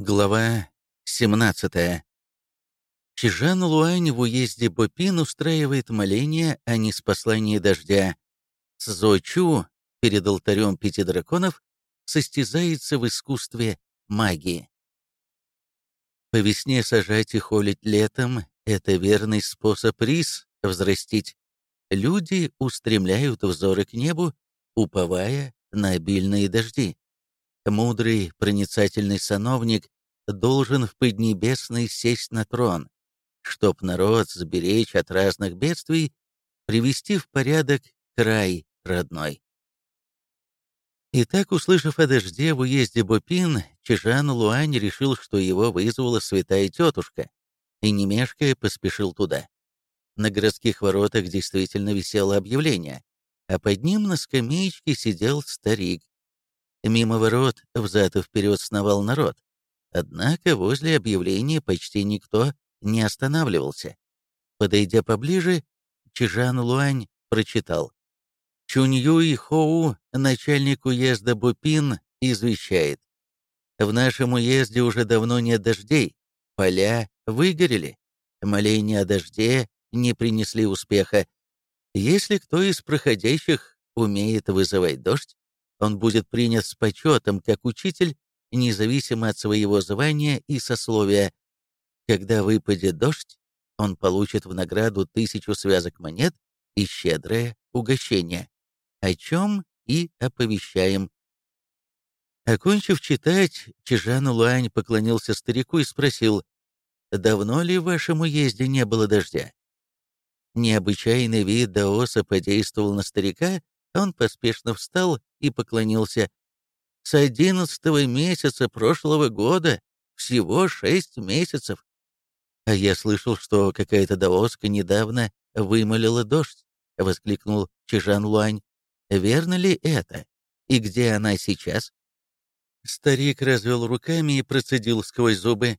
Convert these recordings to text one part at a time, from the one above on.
Глава 17. Чижан Луань в уезде Бопин устраивает моление о неспослании дождя. Цзочу перед алтарем пяти драконов состязается в искусстве магии. По весне сажать и холить летом — это верный способ рис взрастить. Люди устремляют взоры к небу, уповая на обильные дожди. Мудрый, проницательный сановник должен в Поднебесной сесть на трон, чтоб народ сберечь от разных бедствий, привести в порядок край родной. Итак, услышав о дожде в уезде Бопин, Чижан Луань решил, что его вызвала святая тетушка, и, не поспешил туда. На городских воротах действительно висело объявление, а под ним на скамеечке сидел старик, Мимо ворот взад и вперед сновал народ. Однако возле объявления почти никто не останавливался. Подойдя поближе, Чижан Луань прочитал. Чуньюй Хоу, начальник уезда Бупин, извещает. В нашем уезде уже давно нет дождей, поля выгорели, моления о дожде не принесли успеха. Если кто из проходящих умеет вызывать дождь, он будет принят с почетом как учитель, независимо от своего звания и сословия. Когда выпадет дождь, он получит в награду тысячу связок монет и щедрое угощение, о чем и оповещаем. Окончив читать, Чижан Луань поклонился старику и спросил, «Давно ли в вашем уезде не было дождя?» Необычайный вид Даоса подействовал на старика, он поспешно встал и поклонился. «С одиннадцатого месяца прошлого года всего шесть месяцев. А я слышал, что какая-то даоска недавно вымолила дождь», — воскликнул Чижан Луань. «Верно ли это? И где она сейчас?» Старик развел руками и процедил сквозь зубы.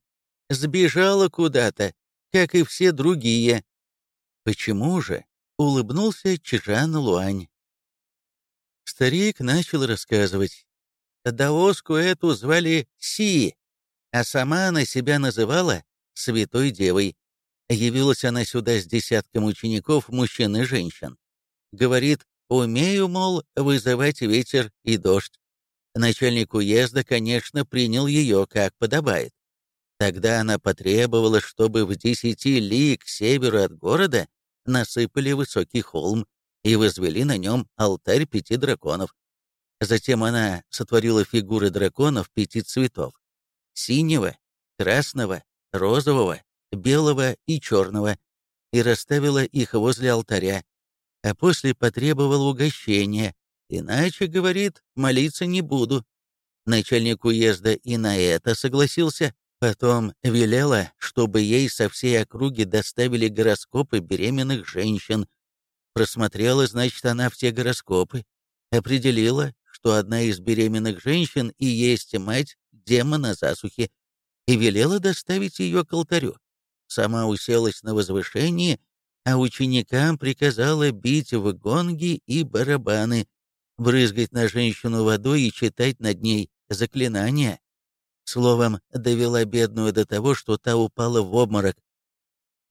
«Сбежала куда-то, как и все другие». «Почему же?» — улыбнулся Чижан Луань. Старик начал рассказывать. Даоску эту звали Си, а сама она себя называла Святой Девой. Явилась она сюда с десятком учеников, мужчин и женщин. Говорит, умею, мол, вызывать ветер и дождь. Начальник уезда, конечно, принял ее, как подобает. Тогда она потребовала, чтобы в десяти ли к северу от города насыпали высокий холм, и возвели на нем алтарь пяти драконов. Затем она сотворила фигуры драконов пяти цветов — синего, красного, розового, белого и черного, и расставила их возле алтаря, а после потребовала угощения, иначе, говорит, молиться не буду. Начальник уезда и на это согласился, потом велела, чтобы ей со всей округи доставили гороскопы беременных женщин, Просмотрела, значит, она все гороскопы, определила, что одна из беременных женщин и есть мать демона засухи, и велела доставить ее к алтарю. Сама уселась на возвышении, а ученикам приказала бить в гонги и барабаны, брызгать на женщину водой и читать над ней заклинания. Словом, довела бедную до того, что та упала в обморок.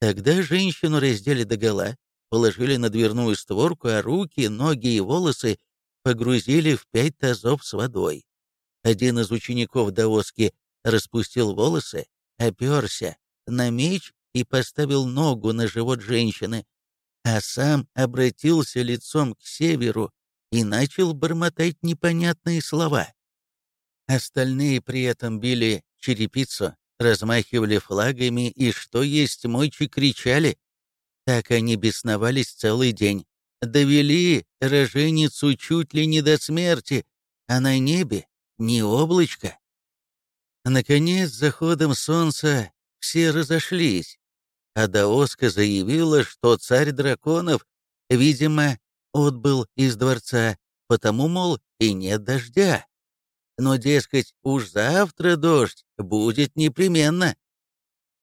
Тогда женщину раздели догола, положили на дверную створку, а руки, ноги и волосы погрузили в пять тазов с водой. Один из учеников Даоски распустил волосы, оперся на меч и поставил ногу на живот женщины, а сам обратился лицом к северу и начал бормотать непонятные слова. Остальные при этом били черепицу, размахивали флагами и, что есть мочи, кричали. Так они бесновались целый день. Довели роженицу чуть ли не до смерти, а на небе ни облачко. Наконец, заходом солнца все разошлись, а Даоска заявила, что царь драконов, видимо, отбыл из дворца, потому, мол, и нет дождя. Но, дескать, уж завтра дождь будет непременно.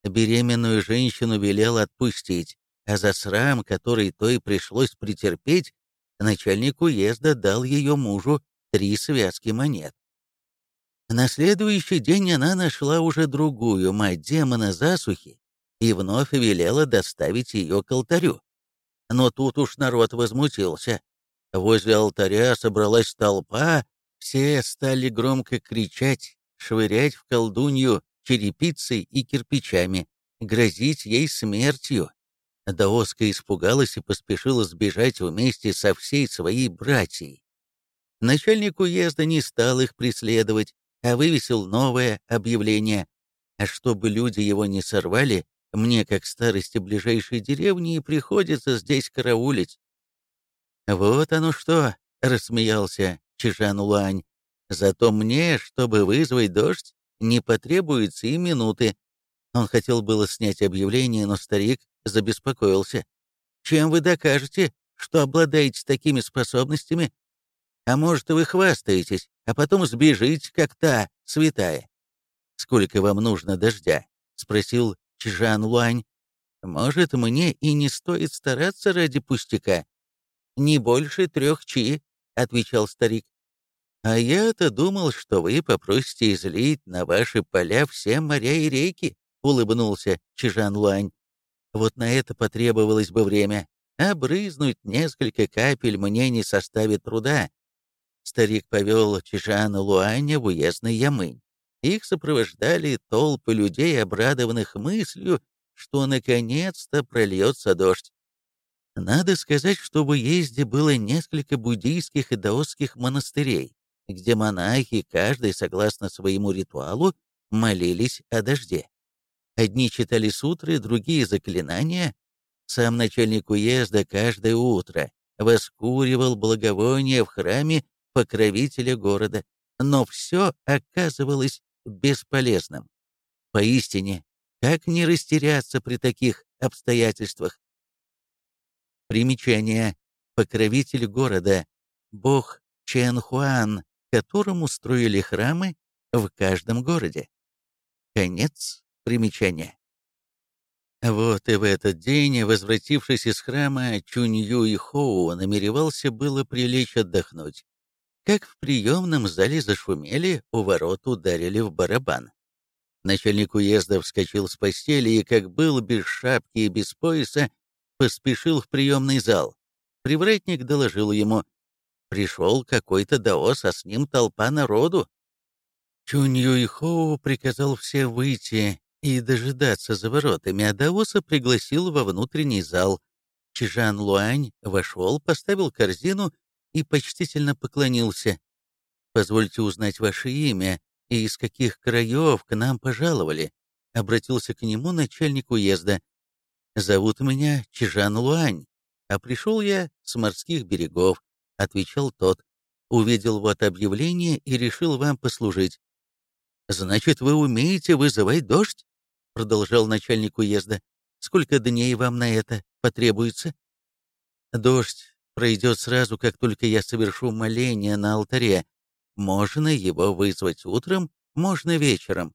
Беременную женщину велел отпустить, а за срам, который той пришлось претерпеть, начальник уезда дал ее мужу три связки монет. На следующий день она нашла уже другую мать демона засухи и вновь велела доставить ее к алтарю. Но тут уж народ возмутился. Возле алтаря собралась толпа, все стали громко кричать, швырять в колдунью черепицей и кирпичами, грозить ей смертью. Даоска испугалась и поспешила сбежать вместе со всей своей братьей. Начальник уезда не стал их преследовать, а вывесил новое объявление. А чтобы люди его не сорвали, мне, как старости ближайшей деревни, приходится здесь караулить. «Вот оно что!» — рассмеялся Чижан Луань. «Зато мне, чтобы вызвать дождь, не потребуется и минуты». Он хотел было снять объявление, но старик забеспокоился. «Чем вы докажете, что обладаете такими способностями? А может, вы хвастаетесь, а потом сбежите, как та, святая?» «Сколько вам нужно дождя?» — спросил Чжан Луань. «Может, мне и не стоит стараться ради пустяка?» «Не больше трех чи», — отвечал старик. «А я-то думал, что вы попросите излить на ваши поля все моря и реки», — улыбнулся Чжан Луань. «Вот на это потребовалось бы время, а брызнуть несколько капель мне не составит труда». Старик повел Чжана Луаня в уездный Ямынь. Их сопровождали толпы людей, обрадованных мыслью, что наконец-то прольется дождь. Надо сказать, что в уезде было несколько буддийских и даосских монастырей, где монахи, каждый согласно своему ритуалу, молились о дожде. Одни читали сутры, другие — заклинания. Сам начальник уезда каждое утро воскуривал благовония в храме покровителя города, но все оказывалось бесполезным. Поистине, как не растеряться при таких обстоятельствах? Примечание. Покровитель города, бог Чэнхуан, которому строили храмы в каждом городе. Конец примечания. Вот и в этот день, возвратившись из храма, Чунь Юй Хоу намеревался было прилечь отдохнуть как в приемном зале зашумели, у ворот ударили в барабан. Начальник уезда вскочил с постели и, как был без шапки и без пояса, поспешил в приемный зал. Привратник доложил ему, пришел какой-то даос, а с ним толпа народу. Чунь Юйхоу приказал все выйти и дожидаться за воротами, а даоса пригласил во внутренний зал. Чижан Луань вошел, поставил корзину и почтительно поклонился. «Позвольте узнать ваше имя и из каких краев к нам пожаловали», — обратился к нему начальник уезда. «Зовут меня Чижан Луань, а пришел я с морских берегов», — отвечал тот. «Увидел вот объявление и решил вам послужить». «Значит, вы умеете вызывать дождь?» — продолжал начальник уезда. «Сколько дней вам на это потребуется?» «Дождь пройдет сразу, как только я совершу моление на алтаре. Можно его вызвать утром, можно вечером.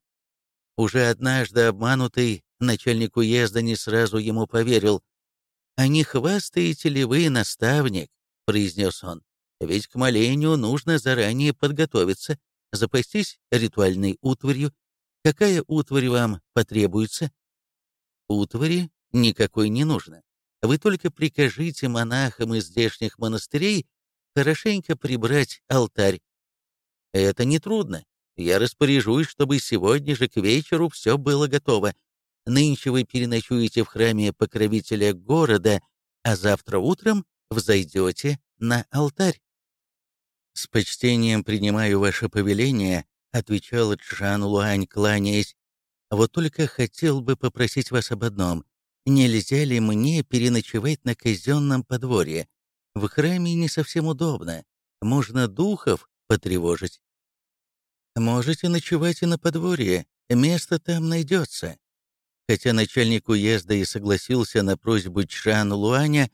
Уже однажды обманутый начальник уезда не сразу ему поверил. «А не хвастаете ли вы, наставник?» — произнес он. «Ведь к молению нужно заранее подготовиться, запастись ритуальной утварью. Какая утварь вам потребуется?» «Утвари никакой не нужно. Вы только прикажите монахам из здешних монастырей хорошенько прибрать алтарь. Это нетрудно. Я распоряжусь, чтобы сегодня же к вечеру все было готово. Нынче вы переночуете в храме покровителя города, а завтра утром взойдете на алтарь. «С почтением принимаю ваше повеление», — отвечал Джан Луань, кланяясь. «Вот только хотел бы попросить вас об одном. Нельзя ли мне переночевать на казенном подворье? В храме не совсем удобно. Можно духов потревожить. Можете ночевать и на подворье, место там найдется. Хотя начальник уезда и согласился на просьбу Чжан Луаня,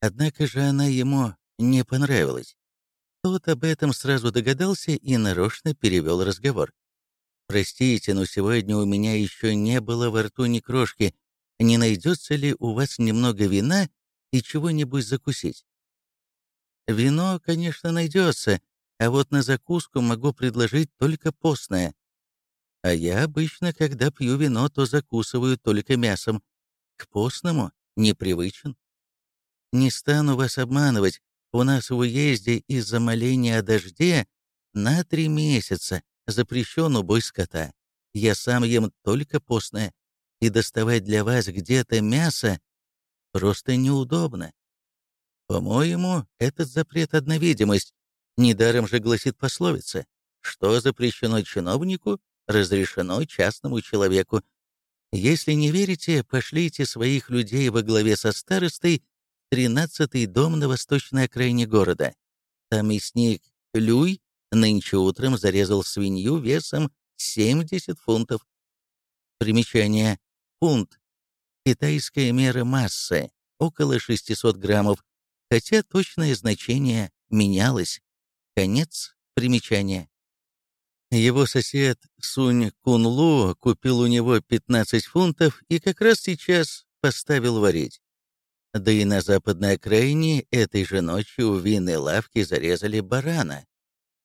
однако же она ему не понравилась. Тот об этом сразу догадался и нарочно перевел разговор. «Простите, но сегодня у меня еще не было во рту ни крошки, не найдется ли у вас немного вина и чего-нибудь закусить. Вино, конечно, найдется, а вот на закуску могу предложить только постное. А я обычно, когда пью вино, то закусываю только мясом. К постному непривычен. Не стану вас обманывать, у нас в уезде из-за моления о дожде на три месяца запрещен убой скота. Я сам ем только постное, и доставать для вас где-то мясо просто неудобно. По-моему, этот запрет — одна видимость. Недаром же гласит пословица, что запрещено чиновнику, разрешено частному человеку. Если не верите, пошлите своих людей во главе со старостой 13-й дом на восточной окраине города. Там мясник Люй нынче утром зарезал свинью весом 70 фунтов. Примечание. Фунт. Китайская мера массы. Около 600 граммов. Хотя точное значение менялось. Конец примечания. Его сосед Сунь Кунлу купил у него 15 фунтов и как раз сейчас поставил варить. Да и на западной окраине этой же ночью в винной лавке зарезали барана.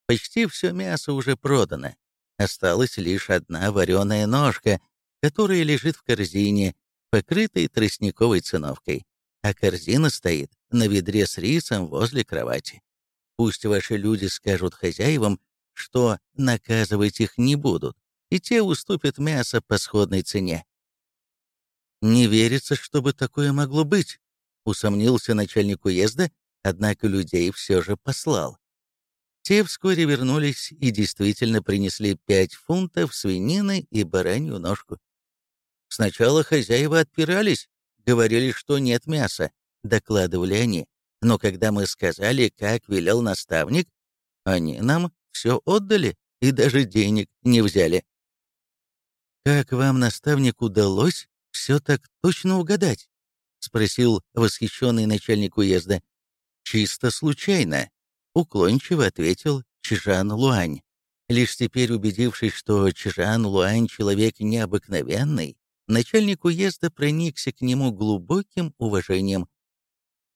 Почти все мясо уже продано. Осталась лишь одна вареная ножка, которая лежит в корзине, покрытой тростниковой циновкой. А корзина стоит на ведре с рисом возле кровати. Пусть ваши люди скажут хозяевам, что наказывать их не будут, и те уступят мясо по сходной цене. «Не верится, чтобы такое могло быть», — усомнился начальник уезда, однако людей все же послал. Те вскоре вернулись и действительно принесли пять фунтов свинины и баранью ножку. Сначала хозяева отпирались, говорили, что нет мяса, докладывали они. Но когда мы сказали, как велел наставник, они нам все отдали и даже денег не взяли. «Как вам, наставник, удалось все так точно угадать?» — спросил восхищенный начальник уезда. «Чисто случайно», — уклончиво ответил Чижан Луань. Лишь теперь убедившись, что Чижан Луань человек необыкновенный, начальник уезда проникся к нему глубоким уважением.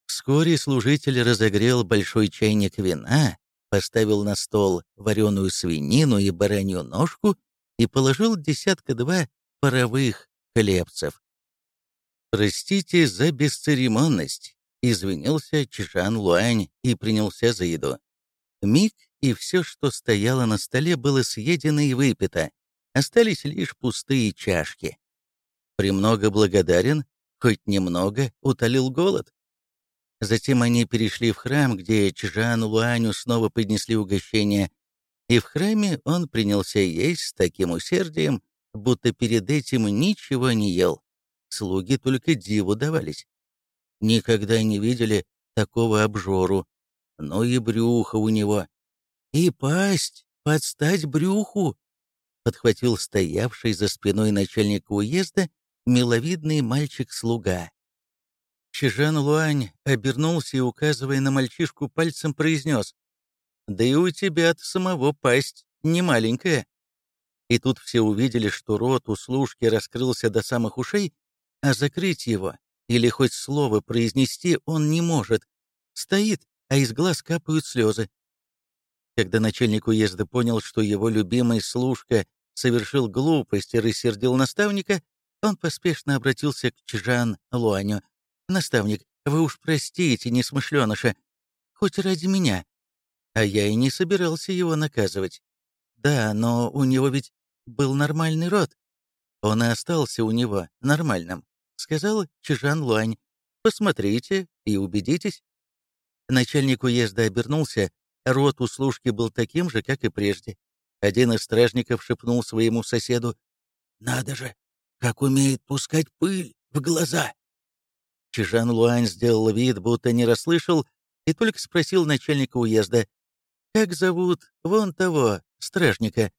Вскоре служитель разогрел большой чайник вина, поставил на стол вареную свинину и баранью ножку и положил десятка-два паровых хлебцев. «Простите за бесцеремонность», — извинился Чжан Луань и принялся за еду. Миг, и все, что стояло на столе, было съедено и выпито. Остались лишь пустые чашки. «Премного благодарен, хоть немного утолил голод». Затем они перешли в храм, где Чжан Луаню снова поднесли угощение, и в храме он принялся есть с таким усердием, будто перед этим ничего не ел. Слуги только диву давались. Никогда не видели такого обжору. Ну и брюхо у него. И пасть подстать брюху, подхватил стоявший за спиной начальника уезда миловидный мальчик-слуга. Чижан Луань обернулся и, указывая на мальчишку, пальцем произнес, «Да и у тебя-то самого пасть не маленькая». И тут все увидели, что рот у служки раскрылся до самых ушей, а закрыть его или хоть слово произнести он не может. Стоит, а из глаз капают слезы. Когда начальник уезда понял, что его любимый служка совершил глупость и рассердил наставника, он поспешно обратился к Чжан Луаню. «Наставник, вы уж простите, несмышленыша, хоть ради меня. А я и не собирался его наказывать. Да, но у него ведь был нормальный род. Он и остался у него нормальным», — сказал Чжан Луань. «Посмотрите и убедитесь». Начальник уезда обернулся, рот у служки был таким же, как и прежде. Один из стражников шепнул своему соседу, «Надо же, как умеет пускать пыль в глаза!» Чижан Луань сделал вид, будто не расслышал, и только спросил начальника уезда, «Как зовут вон того, стражника?»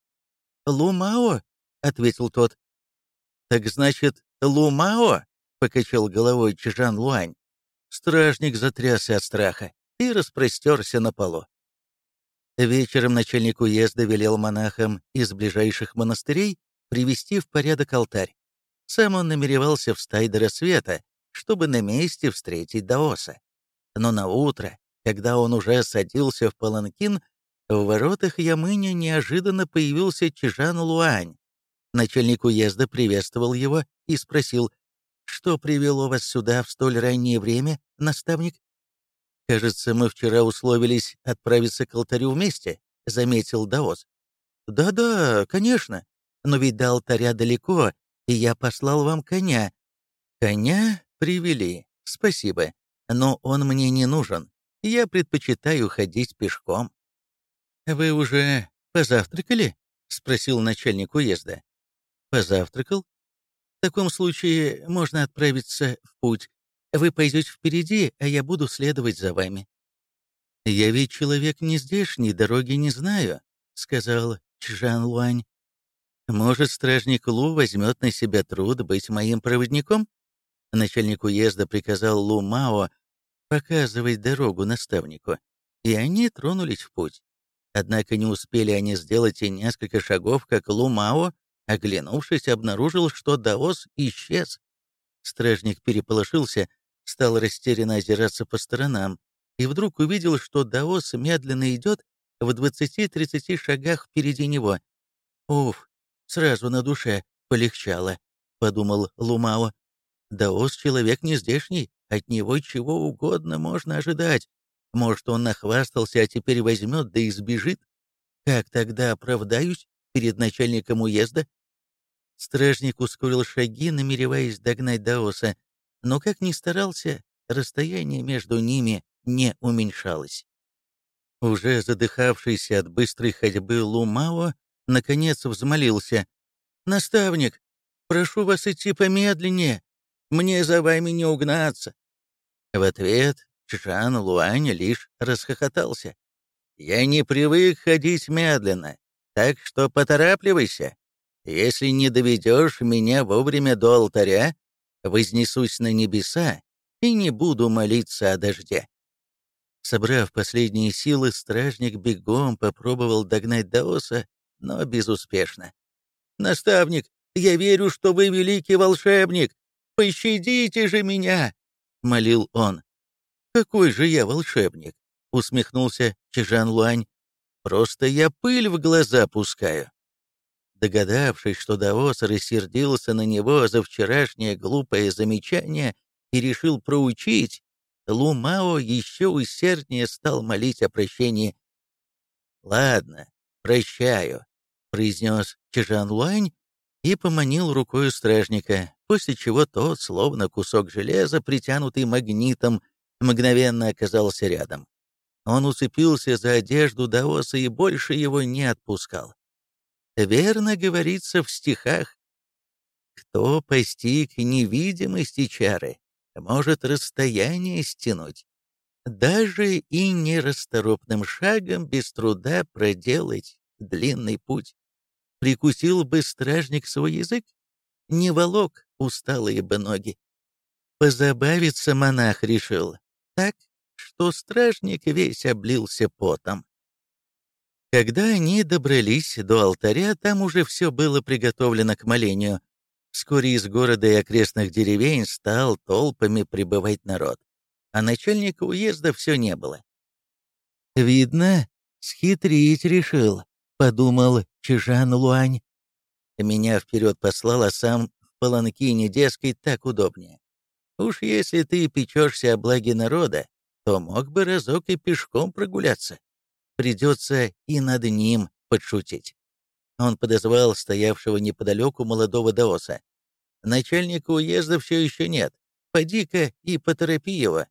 «Лумао», — ответил тот. «Так значит, Лумао?» — покачал головой Чижан Луань. Стражник затрясся от страха и распростерся на полу. Вечером начальник уезда велел монахам из ближайших монастырей привести в порядок алтарь. Сам он намеревался встать до рассвета, чтобы на месте встретить Даоса. Но на утро, когда он уже садился в паланкин, В воротах Ямыня неожиданно появился Чижан Луань. Начальник уезда приветствовал его и спросил, «Что привело вас сюда в столь раннее время, наставник?» «Кажется, мы вчера условились отправиться к алтарю вместе», — заметил Даос. «Да-да, конечно, но ведь до алтаря далеко, и я послал вам коня». «Коня привели, спасибо, но он мне не нужен. Я предпочитаю ходить пешком». «Вы уже позавтракали?» — спросил начальник уезда. «Позавтракал? В таком случае можно отправиться в путь. Вы пойдете впереди, а я буду следовать за вами». «Я ведь человек не здешний, дороги не знаю», — сказал Чжан Луань. «Может, стражник Лу возьмет на себя труд быть моим проводником?» Начальник уезда приказал Лу Мао показывать дорогу наставнику, и они тронулись в путь. Однако не успели они сделать и несколько шагов, как Лу Мао, оглянувшись, обнаружил, что Даос исчез. Стражник переполошился, стал растерянно озираться по сторонам, и вдруг увидел, что Даос медленно идет в 20-30 шагах впереди него. «Уф, сразу на душе полегчало», — подумал Лумао. «Даос — человек не здешний, от него чего угодно можно ожидать. Может, он нахвастался, а теперь возьмет да и сбежит? Как тогда оправдаюсь перед начальником уезда?» Стражник ускорил шаги, намереваясь догнать Даоса, но, как ни старался, расстояние между ними не уменьшалось. Уже задыхавшийся от быстрой ходьбы Лумао наконец взмолился. «Наставник, прошу вас идти помедленнее, мне за вами не угнаться». В ответ Чжан Луань лишь расхохотался. «Я не привык ходить медленно, так что поторапливайся. Если не доведешь меня вовремя до алтаря, вознесусь на небеса и не буду молиться о дожде». Собрав последние силы, стражник бегом попробовал догнать Даоса, но безуспешно. «Наставник, я верю, что вы великий волшебник! Пощадите же меня!» — молил он. «Какой же я волшебник?» — усмехнулся Чижан Луань. «Просто я пыль в глаза пускаю». Догадавшись, что Даос рассердился на него за вчерашнее глупое замечание и решил проучить, Лу Мао еще усерднее стал молить о прощении. «Ладно, прощаю», — произнес Чижан Луань и поманил рукой стражника, после чего тот, словно кусок железа, притянутый магнитом, мгновенно оказался рядом. Он уцепился за одежду Даоса и больше его не отпускал. Верно говорится в стихах. Кто постиг невидимости чары, может расстояние стянуть. Даже и нерасторопным шагом без труда проделать длинный путь. Прикусил бы стражник свой язык, не волок усталые бы ноги. Позабавиться монах решил, так, что стражник весь облился потом. Когда они добрались до алтаря, там уже все было приготовлено к молению. Вскоре из города и окрестных деревень стал толпами прибывать народ, а начальника уезда все не было. «Видно, схитрить решил», — подумал Чижан Луань. Меня вперед послал, а сам в паланкине, дескать, так удобнее. Уж если ты печешься о благе народа, то мог бы разок и пешком прогуляться. Придется и над ним подшутить. Он подозвал стоявшего неподалеку молодого даоса. «Начальника уезда все еще нет. Поди-ка и поторопи его».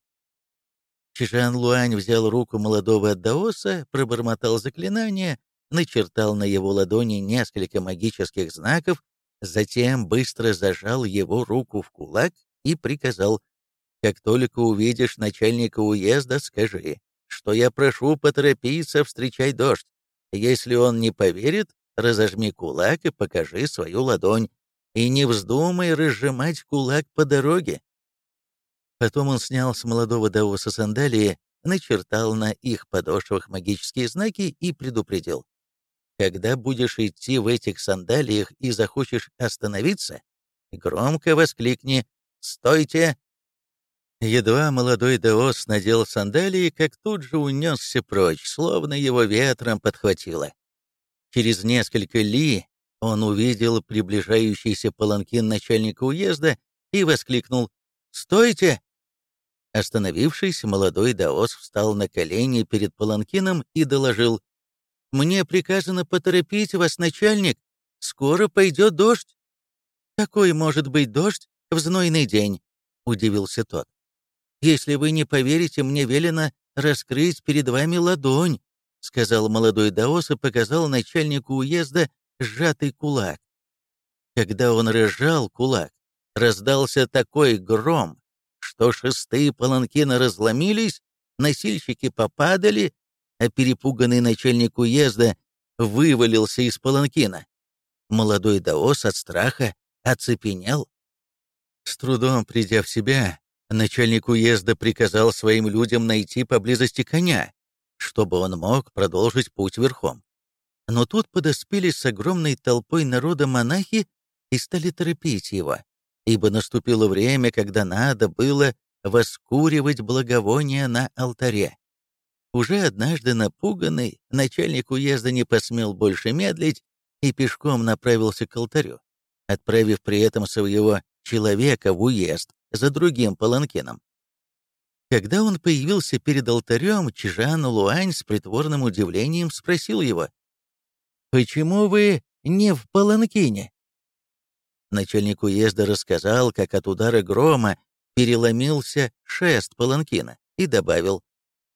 Чжан Луань взял руку молодого даоса, пробормотал заклинание, начертал на его ладони несколько магических знаков, затем быстро зажал его руку в кулак и приказал, «Как только увидишь начальника уезда, скажи, что я прошу поторопиться встречать дождь. Если он не поверит, разожми кулак и покажи свою ладонь, и не вздумай разжимать кулак по дороге. Потом он снял с молодого Даоса сандалии, начертал на их подошвах магические знаки и предупредил. Когда будешь идти в этих сандалиях и захочешь остановиться, громко воскликни «Стойте!» Едва молодой Даос надел сандалии, как тут же унесся прочь, словно его ветром подхватило. Через несколько ли он увидел приближающийся паланкин начальника уезда и воскликнул «Стойте!». Остановившись, молодой Даос встал на колени перед паланкином и доложил «Мне приказано поторопить вас, начальник, скоро пойдет дождь». «Какой может быть дождь в знойный день?» — удивился тот. «Если вы не поверите, мне велено раскрыть перед вами ладонь», — сказал молодой Даос и показал начальнику уезда сжатый кулак. Когда он разжал кулак, раздался такой гром, что шестые паланкины разломились, носильщики попадали, а перепуганный начальник уезда вывалился из паланкина. Молодой Даос от страха оцепенел. С трудом придя в себя, начальник уезда приказал своим людям найти поблизости коня, чтобы он мог продолжить путь верхом. Но тут подоспели с огромной толпой народа монахи и стали торопить его, ибо наступило время, когда надо было воскуривать благовония на алтаре. Уже однажды напуганный, начальник уезда не посмел больше медлить и пешком направился к алтарю, отправив при этом своего человека в уезд за другим паланкином. Когда он появился перед алтарем, Чижан Луань с притворным удивлением спросил его, «Почему вы не в паланкине?» Начальник уезда рассказал, как от удара грома переломился шест паланкина и добавил,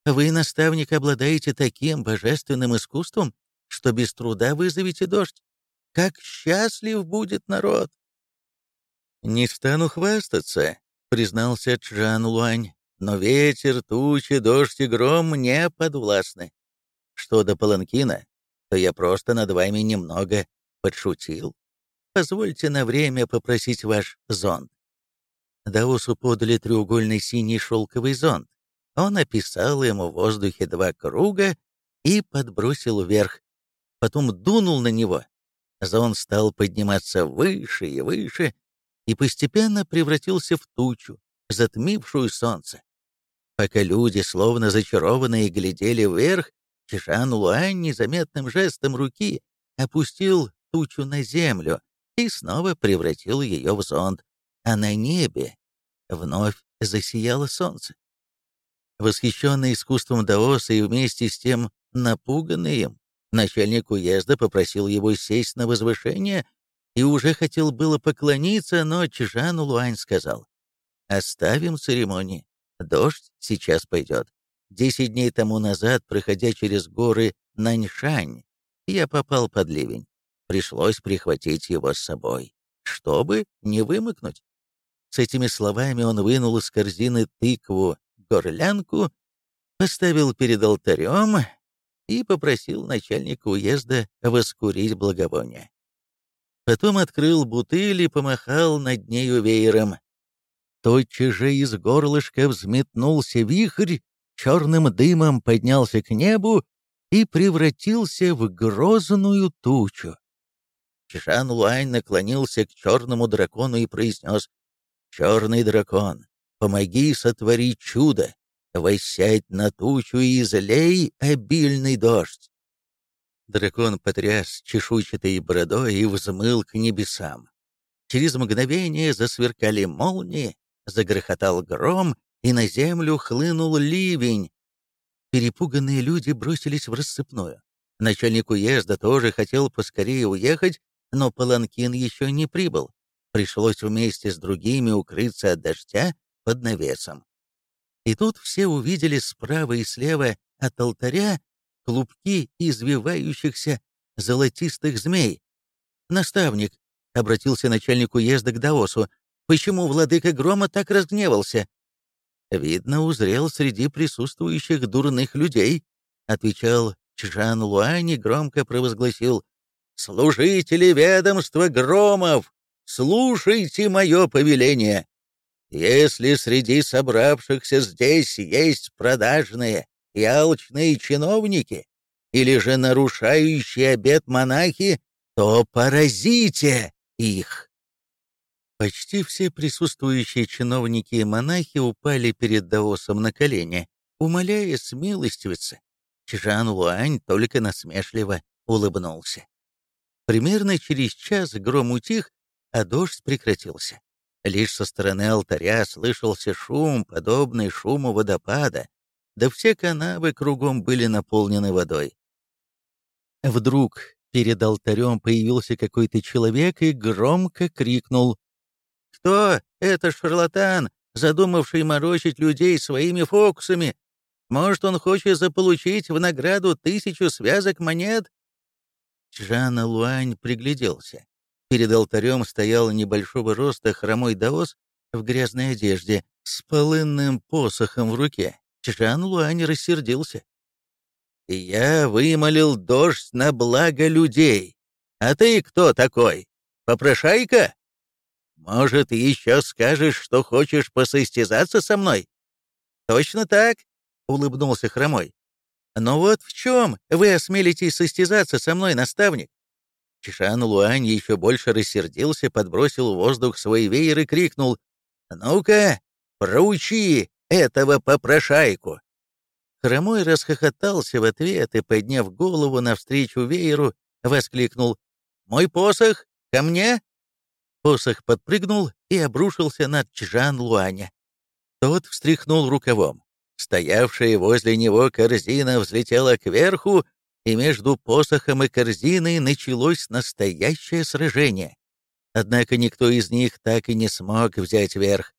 «Вы, наставник, обладаете таким божественным искусством, что без труда вызовете дождь. Как счастлив будет народ!» «Не стану хвастаться», — признался Чжан Луань, «но ветер, тучи, дождь и гром не подвластны. Что до Паланкина, то я просто над вами немного подшутил. Позвольте на время попросить ваш зонт». Даусу подали треугольный синий шелковый зонт. Он описал ему в воздухе два круга и подбросил вверх. Потом дунул на него. Зонт стал подниматься выше и выше, и постепенно превратился в тучу, затмившую солнце. Пока люди, словно зачарованные, глядели вверх, Чижан Луань незаметным жестом руки опустил тучу на землю и снова превратил ее в зонт, а на небе вновь засияло солнце. Восхищенный искусством Даоса и вместе с тем напуганный им, начальник уезда попросил его сесть на возвышение и уже хотел было поклониться, но Чжан Луань сказал, «Оставим церемонии. Дождь сейчас пойдет. Десять дней тому назад, проходя через горы Наньшань, я попал под ливень. Пришлось прихватить его с собой, чтобы не вымокнуть». С этими словами он вынул из корзины тыкву, горлянку, поставил перед алтарем и попросил начальника уезда воскурить благовоние. Потом открыл бутыль и помахал над нею веером. Тотчас же из горлышка взметнулся вихрь, черным дымом поднялся к небу и превратился в грозную тучу. Чжан Луань наклонился к черному дракону и произнес, «Черный дракон, помоги сотворить чудо, воссядь на тучу и излей обильный дождь». Дракон потряс чешуйчатой бородой и взмыл к небесам. Через мгновение засверкали молнии, загрохотал гром, и на землю хлынул ливень. Перепуганные люди бросились в рассыпную. Начальник уезда тоже хотел поскорее уехать, но Паланкин еще не прибыл. Пришлось вместе с другими укрыться от дождя под навесом. И тут все увидели справа и слева от алтаря клубки извивающихся золотистых змей. «Наставник», — обратился начальник уезда к Даосу, — «почему владыка Грома так разгневался?» «Видно, узрел среди присутствующих дурных людей», — отвечал Чжан Луань и громко провозгласил, «Служители ведомства Громов, слушайте мое повеление. Если среди собравшихся здесь есть продажные, и алчные чиновники, или же нарушающие обет монахи, то поразите их. Почти все присутствующие чиновники и монахи упали перед Даосом на колени, умоляя смилостивиться. Чжан Луань только насмешливо улыбнулся. Примерно через час гром утих, а дождь прекратился. Лишь со стороны алтаря слышался шум, подобный шуму водопада, да все канавы кругом были наполнены водой. Вдруг перед алтарем появился какой-то человек и громко крикнул «Кто это шарлатан, задумавший морочить людей своими фокусами? Может, он хочет заполучить в награду тысячу связок монет?» Чжан Луань пригляделся. Перед алтарем стоял небольшого роста хромой даос в грязной одежде с полынным посохом в руке. Чжан Луань рассердился. «Я вымолил дождь на благо людей. А ты кто такой? Попрошайка? Может, еще скажешь, что хочешь посостязаться со мной?» «Точно так», — улыбнулся Хромой. «Но вот в чем вы осмелитесь состязаться со мной, наставник?» Чишан Луань еще больше рассердился, подбросил в воздух свой веер и крикнул «Ну-ка, проучи этого попрошайку!» Хромой расхохотался в ответ и, подняв голову навстречу вееру, воскликнул «Мой посох! Ко мне!» Посох подпрыгнул и обрушился над Чжан Луаня. Тот встряхнул рукавом. Стоявшая возле него корзина взлетела кверху, и между посохом и корзиной началось настоящее сражение. Однако никто из них так и не смог взять верх.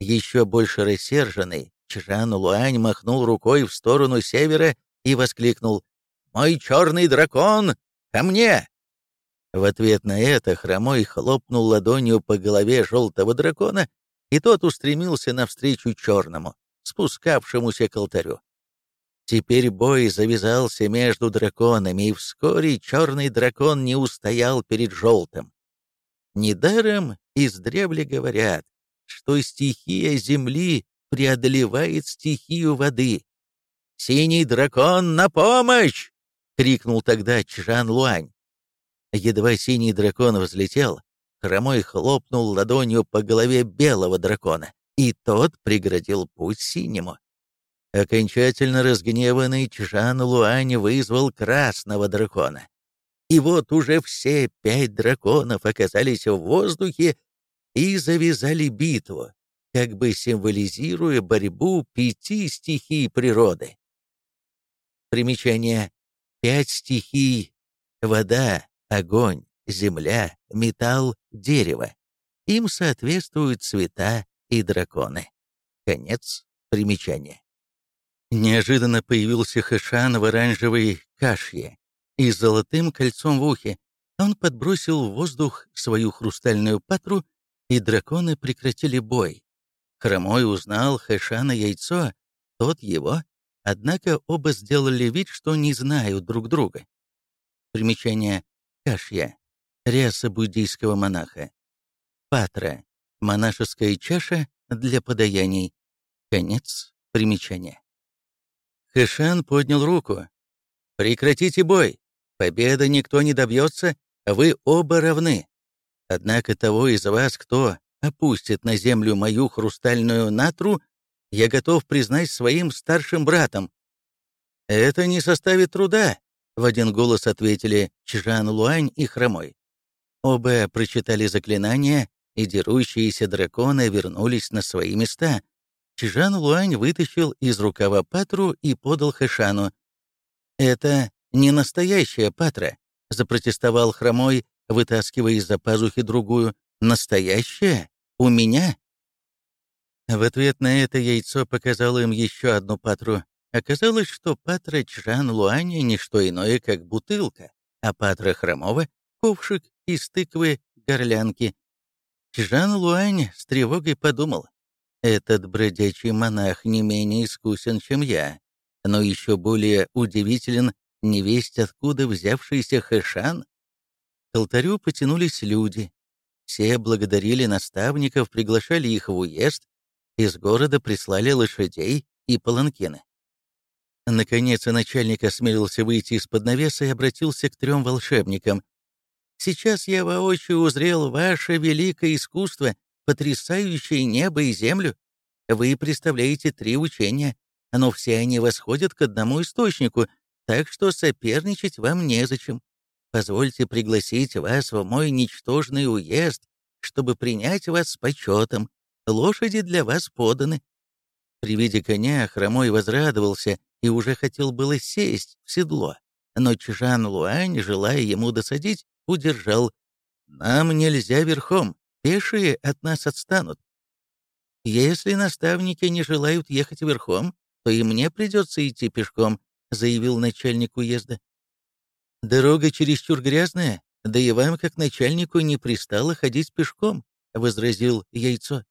Еще больше рассерженный, Чжан Луань махнул рукой в сторону севера и воскликнул «Мой черный дракон! Ко мне!» В ответ на это Хромой хлопнул ладонью по голове желтого дракона, и тот устремился навстречу черному, спускавшемуся к алтарю. Теперь бой завязался между драконами, и вскоре черный дракон не устоял перед желтым. Недаром издревле говорят, что стихия земли преодолевает стихию воды. «Синий дракон на помощь!» — крикнул тогда Чжан Луань. Едва синий дракон взлетел, хромой хлопнул ладонью по голове белого дракона, и тот преградил путь синему. Окончательно разгневанный Чжан Луань вызвал красного дракона. И вот уже все пять драконов оказались в воздухе и завязали битву, как бы символизируя борьбу пяти стихий природы. Примечание. Пять стихий — вода, огонь, земля, металл, дерево. Им соответствуют цвета и драконы. Конец примечания. Неожиданно появился Хэшан в оранжевой кашье и с золотым кольцом в ухе. Он подбросил в воздух свою хрустальную патру, и драконы прекратили бой. Хромой узнал Хэшана яйцо, тот его, однако оба сделали вид, что не знают друг друга. Примечание Кашья. Ряса буддийского монаха. Патра. Монашеская чаша для подаяний. Конец примечания. Хэшан поднял руку. «Прекратите бой! Победы никто не добьется, вы оба равны. Однако того из вас, кто опустит на землю мою хрустальную натру, я готов признать своим старшим братом». «Это не составит труда», — в один голос ответили Чжан Луань и Хромой. Оба прочитали заклинания, и дерущиеся драконы вернулись на свои места, Чжан Луань вытащил из рукава патру и подал Хэшану. «Это не настоящая патра», — запротестовал Хромой, вытаскивая из-за пазухи другую. «Настоящая? У меня?» В ответ на это яйцо показало им еще одну патру. Оказалось, что патра Чжан Луаня — не что иное, как бутылка, а патра Хромова — ковшик из тыквы горлянки. Чжан Луань с тревогой подумал, этот бродячий монах не менее искусен, чем я, но еще более удивителен невесть откуда взявшийся Хэшан. К алтарю потянулись люди. Все благодарили наставников, приглашали их в уезд, из города прислали лошадей и паланкины. Наконец начальник осмелился выйти из-под навеса и обратился к трем волшебникам. Сейчас я воочию узрел ваше великое искусство, потрясающее небо и землю. Вы представляете три учения, но все они восходят к одному источнику, так что соперничать вам незачем. Позвольте пригласить вас в мой ничтожный уезд, чтобы принять вас с почетом. Лошади для вас поданы». При виде коня Хромой возрадовался и уже хотел было сесть в седло, но Чжан Луань, желая ему досадить, удержал. «Нам нельзя верхом, пешие от нас отстанут». «Если наставники не желают ехать верхом, то и мне придется идти пешком», — заявил начальник уезда. «Дорога чересчур грязная, да и вам, как начальнику, не пристало ходить пешком», — возразил Яйцо.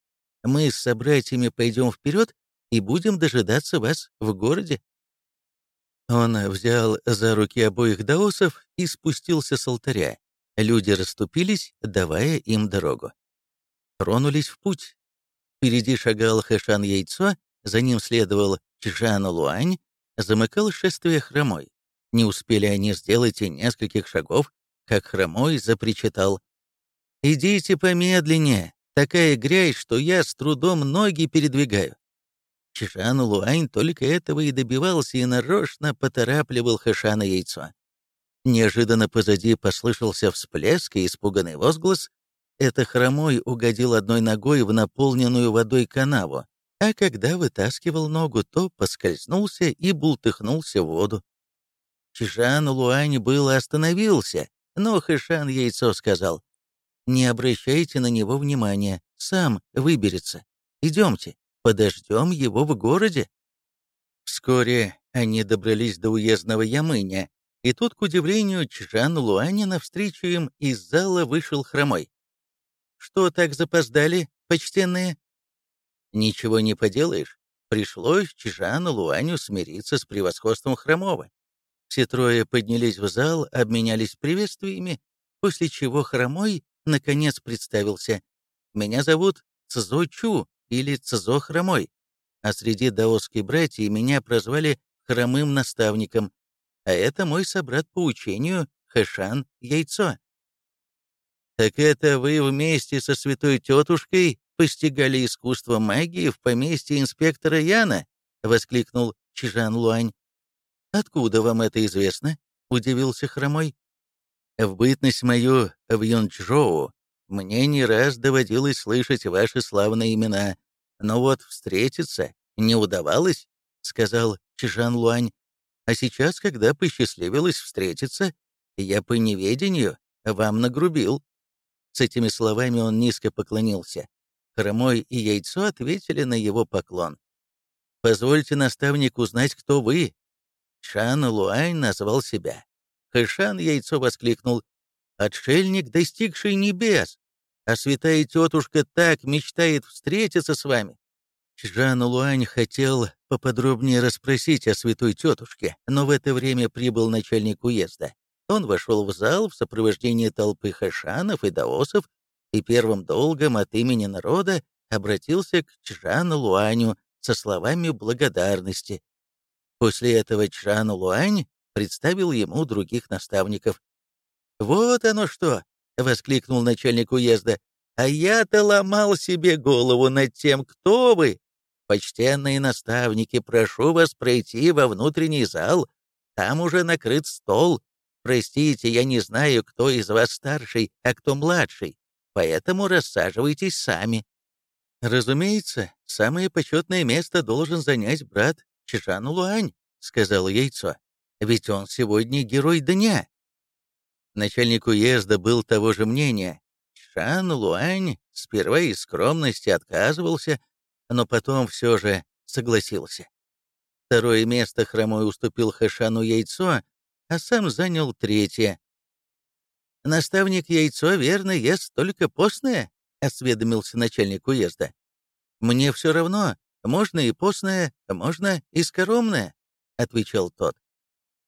«Мы с собратьями пойдем вперед и будем дожидаться вас в городе». Он взял за руки обоих даосов и спустился с алтаря. Люди расступились, давая им дорогу. Тронулись в путь. Впереди шагал Хэшан Яйцо, за ним следовал Чжан Луань, замыкал шествие хромой. Не успели они сделать и нескольких шагов, как хромой запричитал. «Идите помедленнее, такая грязь, что я с трудом ноги передвигаю». Чжан Луань только этого и добивался и нарочно поторапливал Хэшана яйцо. Неожиданно позади послышался всплеск и испуганный возглас. Это хромой угодил одной ногой в наполненную водой канаву, а когда вытаскивал ногу, то поскользнулся и бултыхнулся в воду. Чжан Луань было остановился, но Хэшан Яйцо сказал, «Не обращайте на него внимания, сам выберется. Идемте, подождем его в городе». Вскоре они добрались до уездного Ямыня, и тут, к удивлению Чжан Луани, навстречу им из зала вышел хромой. «Что так запоздали, почтенные?» «Ничего не поделаешь. Пришлось Чжану Луаню смириться с превосходством хромого». Все трое поднялись в зал, обменялись приветствиями, после чего хромой наконец представился. «Меня зовут Цзо Чу или Цзо Хромой, а среди даосской братьев меня прозвали Хромым наставником, а это мой собрат по учению Хэшан Яйцо. «Так это вы вместе со святой тетушкой постигали искусство магии в поместье инспектора Яна?» — воскликнул Чижан Луань. «Откуда вам это известно?» — удивился Хромой. «В бытность мою в Юнчжоу мне не раз доводилось слышать ваши славные имена, но вот встретиться не удавалось», — сказал Чижан Луань. А сейчас, когда посчастливилось встретиться, я по неведению вам нагрубил». С этими словами он низко поклонился. Хромой и Яйцо ответили на его поклон. «Позвольте, наставник, узнать, кто вы». Шан Луань назвал себя. Хэшан Яйцо воскликнул. «Отшельник, достигший небес! А святая тетушка так мечтает встретиться с вами!» Чжан Луань хотел поподробнее расспросить о святой тетушке, но в это время прибыл начальник уезда. Он вошел в зал в сопровождении толпы хашанов и даосов и первым долгом от имени народа обратился к Чжану Луаню со словами благодарности. После этого Чжан Луань представил ему других наставников. «Вот оно что!» — воскликнул начальник уезда. «А я-то ломал себе голову над тем, кто вы, «Почтенные наставники, прошу вас пройти во внутренний зал. Там уже накрыт стол. Простите, я не знаю, кто из вас старший, а кто младший, поэтому рассаживайтесь сами». «Разумеется, самое почетное место должен занять брат Чжан Луань», — сказал Яйцо. «Ведь он сегодня герой дня». Начальник уезда был того же мнения. Чжан Луань сперва из скромности отказывался, но потом все же согласился. Второе место хромой уступил Хэшану Яйцо, а сам занял третье. «Наставник Яйцо, верно, ест только постное?» — осведомился начальник уезда. «Мне все равно, можно и постное, можно и скоромное», — отвечал тот.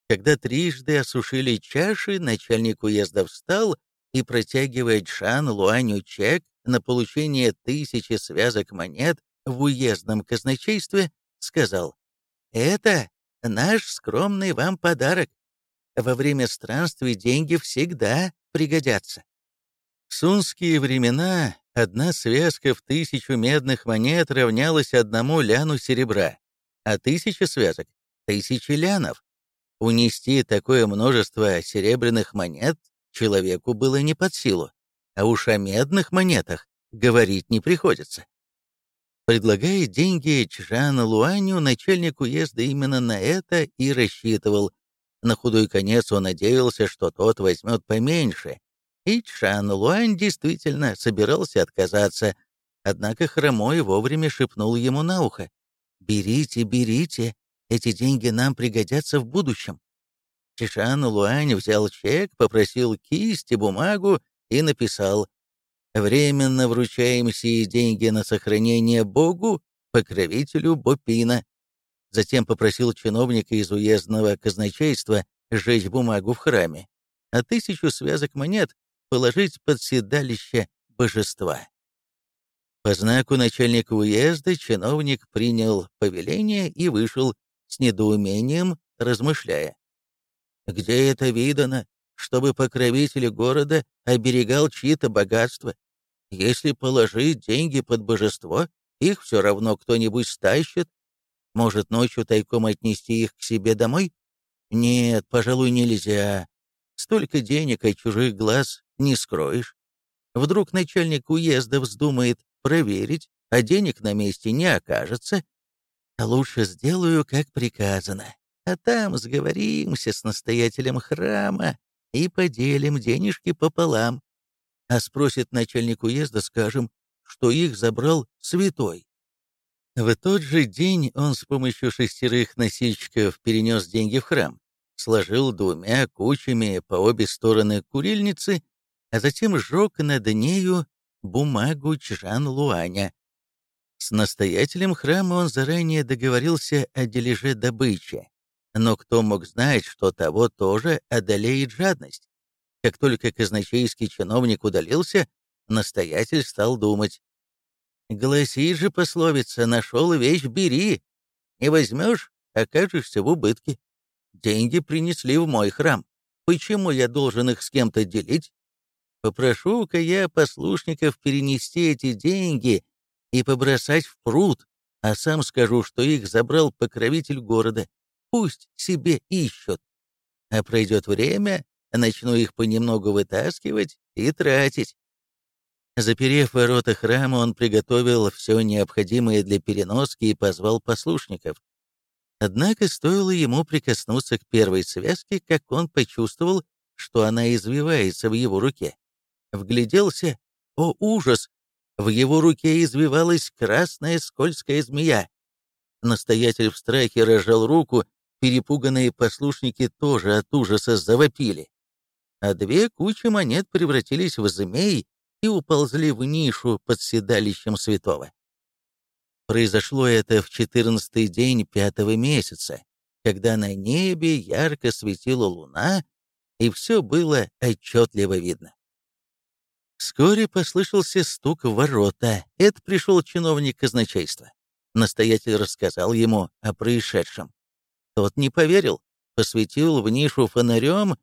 Когда трижды осушили чаши, начальник уезда встал и, протягивая Джан Луаню чек на получение тысячи связок монет, в уездном казначействе, сказал, «Это наш скромный вам подарок. во время странствий деньги всегда пригодятся. В сунские времена одна связка в тысячу медных монет равнялась одному ляну серебра, а тысяча связок — тысячи лянов. Унести такое множество серебряных монет человеку было не под силу, а уж о медных монетах говорить не приходится. Предлагая деньги Чжану Луаню, начальник уезда именно на это и рассчитывал. На худой конец он надеялся, что тот возьмет поменьше. И Чжан Луань действительно собирался отказаться, однако Хромой вовремя шепнул ему на ухо. «Берите, берите, эти деньги нам пригодятся в будущем». Чишан Луань взял чек, попросил кисть и бумагу и написал Временно вручаем сие деньги на сохранение Богу, покровителю Бопина. Затем попросил чиновника из уездного казначейства сжечь бумагу в храме, а тысячу связок монет положить под седалище божества. По знаку начальника уезда чиновник принял повеление и вышел с недоумением, размышляя. Где это видано, чтобы покровитель города оберегал чьи-то богатства. Если положить деньги под божество, их все равно кто-нибудь стащит. Может, ночью тайком отнести их к себе домой? Нет, пожалуй, нельзя. Столько денег от чужих глаз не скроешь. Вдруг начальник уезда вздумает проверить, а денег на месте не окажется. Лучше сделаю, как приказано. А там сговоримся с настоятелем храма и поделим денежки пополам. А спросит начальник уезда, скажем, что их забрал святой. В тот же день он с помощью шестерых носильщиков перенес деньги в храм, сложил двумя кучами по обе стороны курильницы, а затем сжег над нею бумагу Чжан-Луаня. С настоятелем храма он заранее договорился о дележе добычи, но кто мог знать, что того тоже одолеет жадность? Как только казначейский чиновник удалился, настоятель стал думать. «Гласит же пословица, нашел вещь, бери. Не возьмешь, окажешься в убытке. Деньги принесли в мой храм. Почему я должен их с кем-то делить? Попрошу-ка я послушников перенести эти деньги и побросать в пруд, а сам скажу, что их забрал покровитель города. Пусть себе ищут. А пройдет время, начну их понемногу вытаскивать и тратить. Заперев ворота храма, он приготовил все необходимое для переноски и позвал послушников. Однако стоило ему прикоснуться к первой связке, как он почувствовал, что она извивается в его руке. Вгляделся. О, ужас! В его руке извивалась красная скользкая змея. Настоятель в страхе разжал руку Перепуганные послушники тоже от ужаса завопили. А две кучи монет превратились в змей и уползли в нишу под седалищем святого. Произошло это в четырнадцатый день пятого месяца, когда на небе ярко светила луна, и все было отчетливо видно. Вскоре послышался стук в ворота. Это пришел чиновник казначейства. Настоятель рассказал ему о происшедшем. Тот не поверил, посветил в нишу фонарем,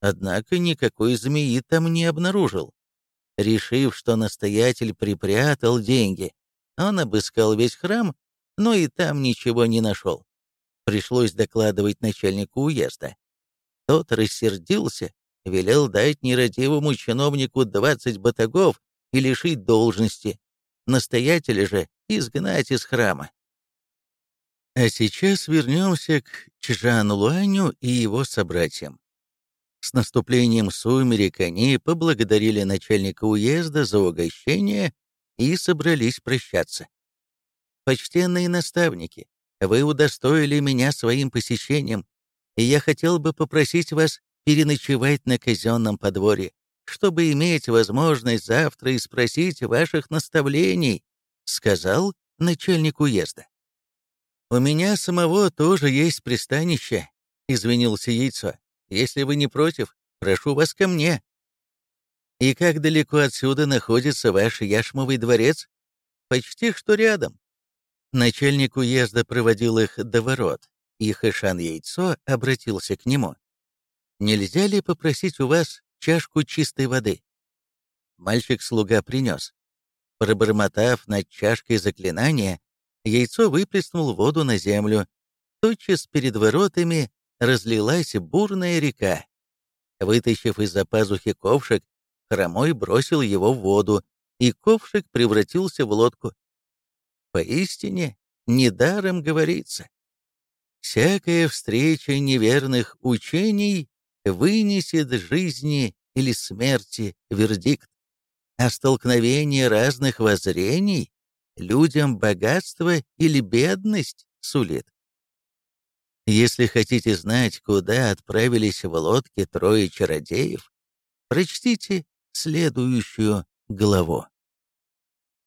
однако никакой змеи там не обнаружил. Решив, что настоятель припрятал деньги, он обыскал весь храм, но и там ничего не нашел. Пришлось докладывать начальнику уезда. Тот рассердился, велел дать нерадивому чиновнику 20 батагов и лишить должности, настоятеля же изгнать из храма. А сейчас вернемся к Чжану Луаню и его собратьям. С наступлением сумерек они поблагодарили начальника уезда за угощение и собрались прощаться. «Почтенные наставники, вы удостоили меня своим посещением, и я хотел бы попросить вас переночевать на казенном подворье, чтобы иметь возможность завтра и спросить ваших наставлений», — сказал начальник уезда. «У меня самого тоже есть пристанище», — извинился яйцо. «Если вы не против, прошу вас ко мне». «И как далеко отсюда находится ваш яшмовый дворец?» «Почти что рядом». Начальник уезда проводил их до ворот, и Хэшан Яйцо обратился к нему. Нельзя ли попросить у вас чашку чистой воды?» Мальчик-слуга принес. Пробормотав над чашкой заклинания, яйцо выплеснул воду на землю. Тотчас перед воротами разлилась бурная река. Вытащив из-за пазухи ковшик, хромой бросил его в воду, и ковшик превратился в лодку. Поистине, недаром говорится. Всякая встреча неверных учений вынесет жизни или смерти вердикт, а столкновение разных воззрений людям богатство или бедность сулит. Если хотите знать, куда отправились в лодке трое чародеев, прочтите следующую главу.